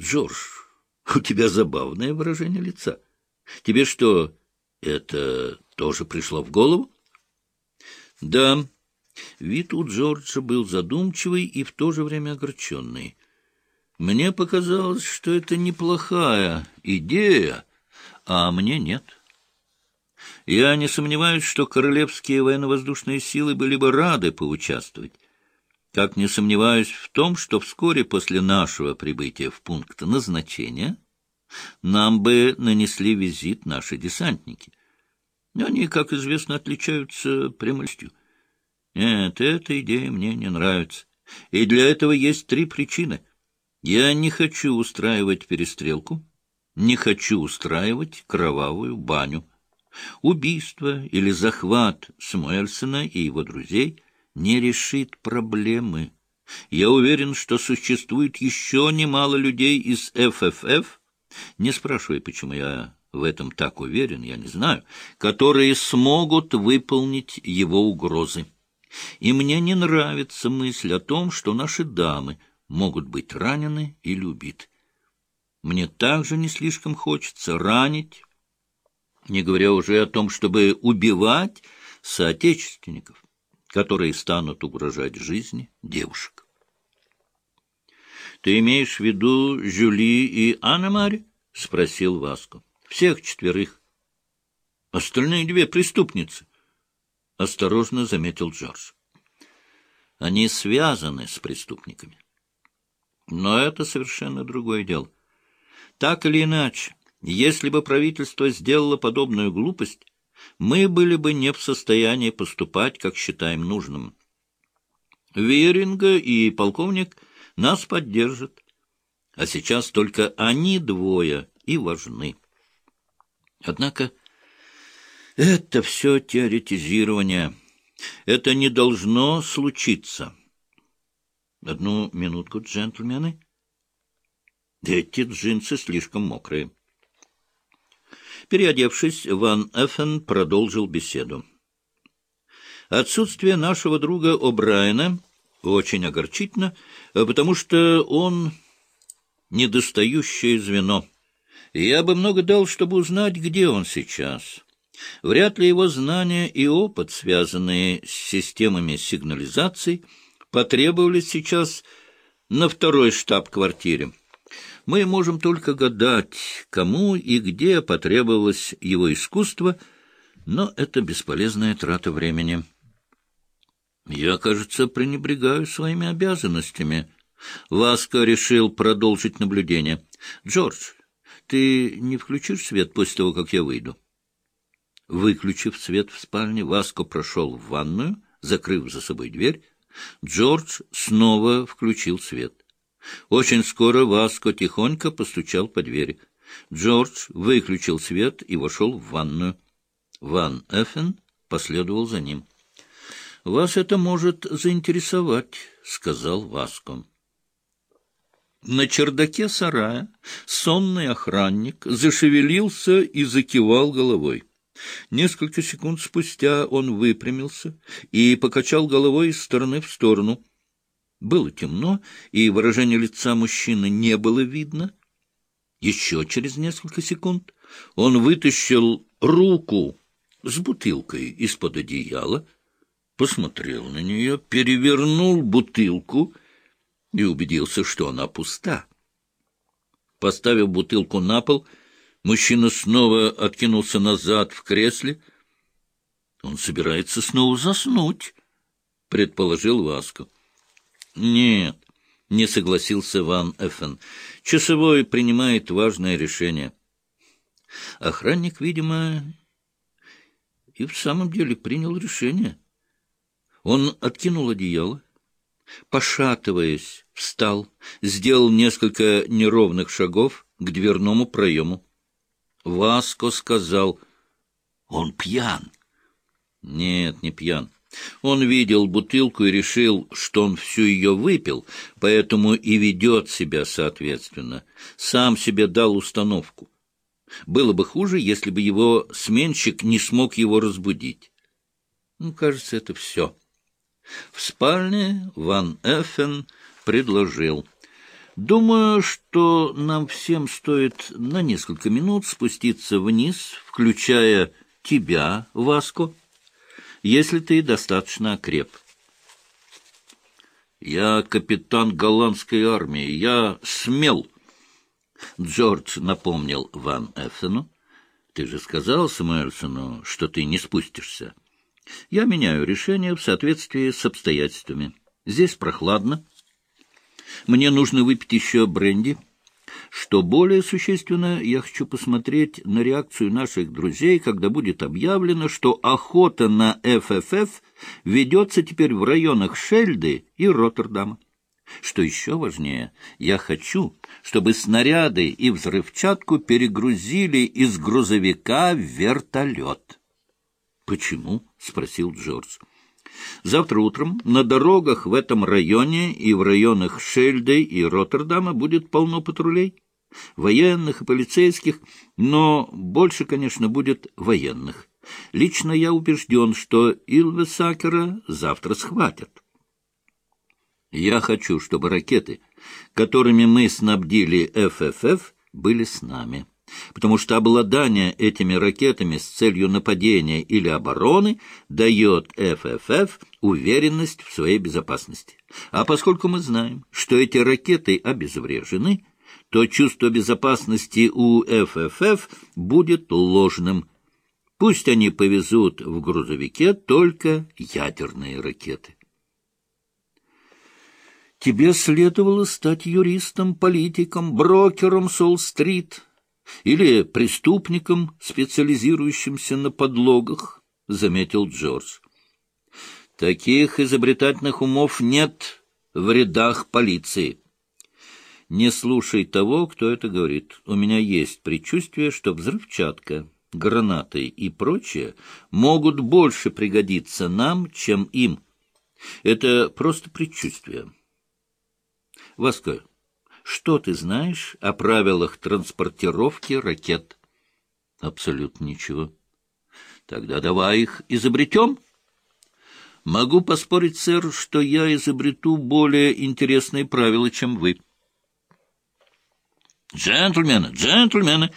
Джордж, у тебя забавное выражение лица. Тебе что, это тоже пришло в голову? Да. Вид у Джорджа был задумчивый и в то же время огорченный. Мне показалось, что это неплохая идея, а мне нет. Я не сомневаюсь, что королевские военно-воздушные силы были бы рады поучаствовать. Как не сомневаюсь в том, что вскоре после нашего прибытия в пункт назначения нам бы нанесли визит наши десантники. Они, как известно, отличаются прямостью. Нет, эта идея мне не нравится. И для этого есть три причины. Я не хочу устраивать перестрелку, не хочу устраивать кровавую баню. Убийство или захват Самуэльсона и его друзей не решит проблемы. Я уверен, что существует еще немало людей из ФФФ, не спрашивай, почему я в этом так уверен, я не знаю, которые смогут выполнить его угрозы. И мне не нравится мысль о том, что наши дамы могут быть ранены или убиты. Мне также не слишком хочется ранить, не говоря уже о том, чтобы убивать соотечественников, которые станут угрожать жизни девушек. — Ты имеешь в виду Жюли и Анна-Мари? — спросил Васко. — Всех четверых. — Остальные две преступницы. — осторожно заметил Джордж. — Они связаны с преступниками. Но это совершенно другое дело. Так или иначе, если бы правительство сделало подобную глупость, мы были бы не в состоянии поступать, как считаем нужным. Веринга и полковник нас поддержат, а сейчас только они двое и важны. Однако это все теоретизирование. Это не должно случиться. Одну минутку, джентльмены. Эти джинсы слишком мокрые. Переодевшись, Ван Эффен продолжил беседу. Отсутствие нашего друга О'Брайена очень огорчительно, потому что он недостающее звено. Я бы много дал, чтобы узнать, где он сейчас. Вряд ли его знания и опыт, связанные с системами сигнализации, потребовались сейчас на второй штаб-квартире. Мы можем только гадать, кому и где потребовалось его искусство, но это бесполезная трата времени. Я, кажется, пренебрегаю своими обязанностями. Васко решил продолжить наблюдение. Джордж, ты не включишь свет после того, как я выйду? Выключив свет в спальне, Васко прошел в ванную, закрыв за собой дверь. Джордж снова включил свет. Очень скоро Васко тихонько постучал по двери. Джордж выключил свет и вошел в ванную. Ван Эффен последовал за ним. — Вас это может заинтересовать, — сказал Васко. На чердаке сарая сонный охранник зашевелился и закивал головой. Несколько секунд спустя он выпрямился и покачал головой из стороны в сторону — было темно, и выражение лица мужчины не было видно. Еще через несколько секунд он вытащил руку с бутылкой из-под одеяла, посмотрел на нее, перевернул бутылку и убедился, что она пуста. Поставив бутылку на пол, мужчина снова откинулся назад в кресле. Он собирается снова заснуть, — предположил Васко. Нет, не согласился Ван Эффен. Часовой принимает важное решение. Охранник, видимо, и в самом деле принял решение. Он откинул одеяло, пошатываясь, встал, сделал несколько неровных шагов к дверному проему. Васко сказал, «Он пьян». «Нет, не пьян. Он видел бутылку и решил, что он всю ее выпил, поэтому и ведет себя соответственно. Сам себе дал установку. Было бы хуже, если бы его сменщик не смог его разбудить. Ну, кажется, это все. В спальне Ван Эффен предложил. Думаю, что нам всем стоит на несколько минут спуститься вниз, включая тебя, Васко, если ты достаточно окреп. Я капитан голландской армии, я смел. Джордж напомнил Ван Эффену. Ты же сказал Самуэльсону, что ты не спустишься. Я меняю решение в соответствии с обстоятельствами. Здесь прохладно. Мне нужно выпить еще бренди. Что более существенно, я хочу посмотреть на реакцию наших друзей, когда будет объявлено, что охота на ФФФ ведется теперь в районах Шельды и Роттердама. Что еще важнее, я хочу, чтобы снаряды и взрывчатку перегрузили из грузовика в вертолет. — Почему? — спросил Джордж. Завтра утром на дорогах в этом районе и в районах Шельды и Роттердама будет полно патрулей, военных и полицейских, но больше, конечно, будет военных. Лично я убежден, что Илвесакера завтра схватят. Я хочу, чтобы ракеты, которыми мы снабдили ФФФ, были с нами потому что обладание этими ракетами с целью нападения или обороны дает ФФФ уверенность в своей безопасности. А поскольку мы знаем, что эти ракеты обезврежены, то чувство безопасности у ФФФ будет ложным. Пусть они повезут в грузовике только ядерные ракеты. Тебе следовало стать юристом, политиком, брокером Солл-стрит, или преступником, специализирующимся на подлогах, — заметил Джордж. Таких изобретательных умов нет в рядах полиции. Не слушай того, кто это говорит. У меня есть предчувствие, что взрывчатка, гранаты и прочее могут больше пригодиться нам, чем им. Это просто предчувствие. Васка, что ты знаешь о правилах транспортировки ракет? Абсолютно ничего. Тогда давай их изобретем. Могу поспорить, сэр, что я изобрету более интересные правила, чем вы. Джентльмены, джентльмены,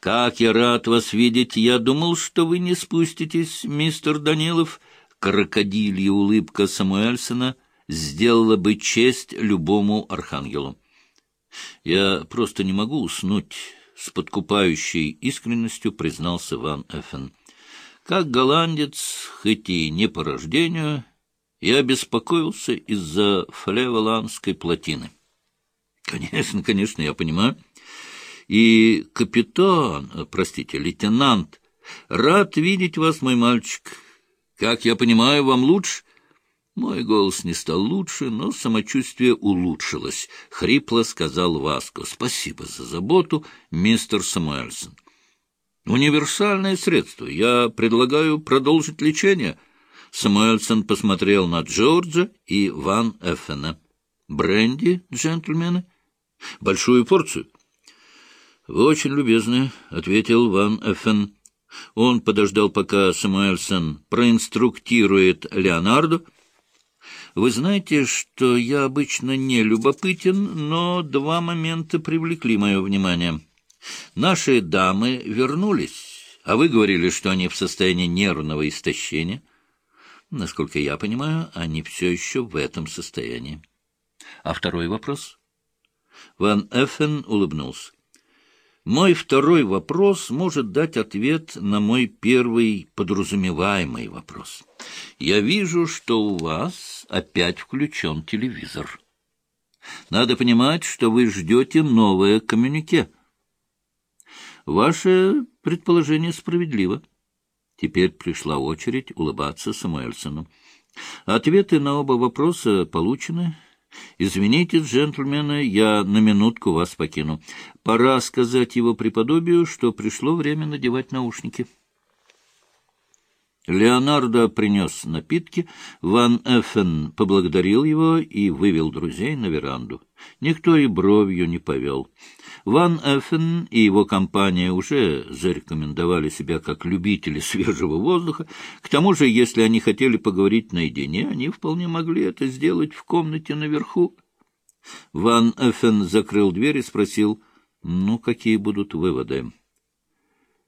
как я рад вас видеть. Я думал, что вы не спуститесь, мистер Данилов. Крокодилья улыбка Самуэльсона сделала бы честь любому архангелу. Я просто не могу уснуть, — с подкупающей искренностью признался Ван Эффен. Как голландец, хоть и не по рождению, я беспокоился из-за флеволандской плотины. Конечно, конечно, я понимаю. И капитан, простите, лейтенант, рад видеть вас, мой мальчик. Как я понимаю, вам лучше? Мой голос не стал лучше, но самочувствие улучшилось. Хрипло сказал Васко. Спасибо за заботу, мистер Самуэльсон. Универсальное средство. Я предлагаю продолжить лечение. Самуэльсон посмотрел на Джорджа и Ван Эффена. Бренди, джентльмены? Большую порцию. Вы очень любезны, — ответил Ван Эффен. Он подождал, пока Самуэльсон проинструктирует Леонарду, — вы знаете, что я обычно не любопытен, но два момента привлекли мое внимание. Наши дамы вернулись, а вы говорили, что они в состоянии нервного истощения. Насколько я понимаю, они все еще в этом состоянии. А второй вопрос? Ван Эффен улыбнулся. Мой второй вопрос может дать ответ на мой первый подразумеваемый вопрос. Я вижу, что у вас опять включен телевизор. Надо понимать, что вы ждете новое коммюнике. Ваше предположение справедливо. Теперь пришла очередь улыбаться Самуэльсону. Ответы на оба вопроса получены. «Извините, джентльмены, я на минутку вас покину. Пора сказать его преподобию, что пришло время надевать наушники». Леонардо принес напитки, Ван Эффен поблагодарил его и вывел друзей на веранду. Никто и бровью не повел. Ван Эффен и его компания уже зарекомендовали себя как любители свежего воздуха. К тому же, если они хотели поговорить наедине, они вполне могли это сделать в комнате наверху. Ван Эффен закрыл дверь и спросил, ну, какие будут выводы?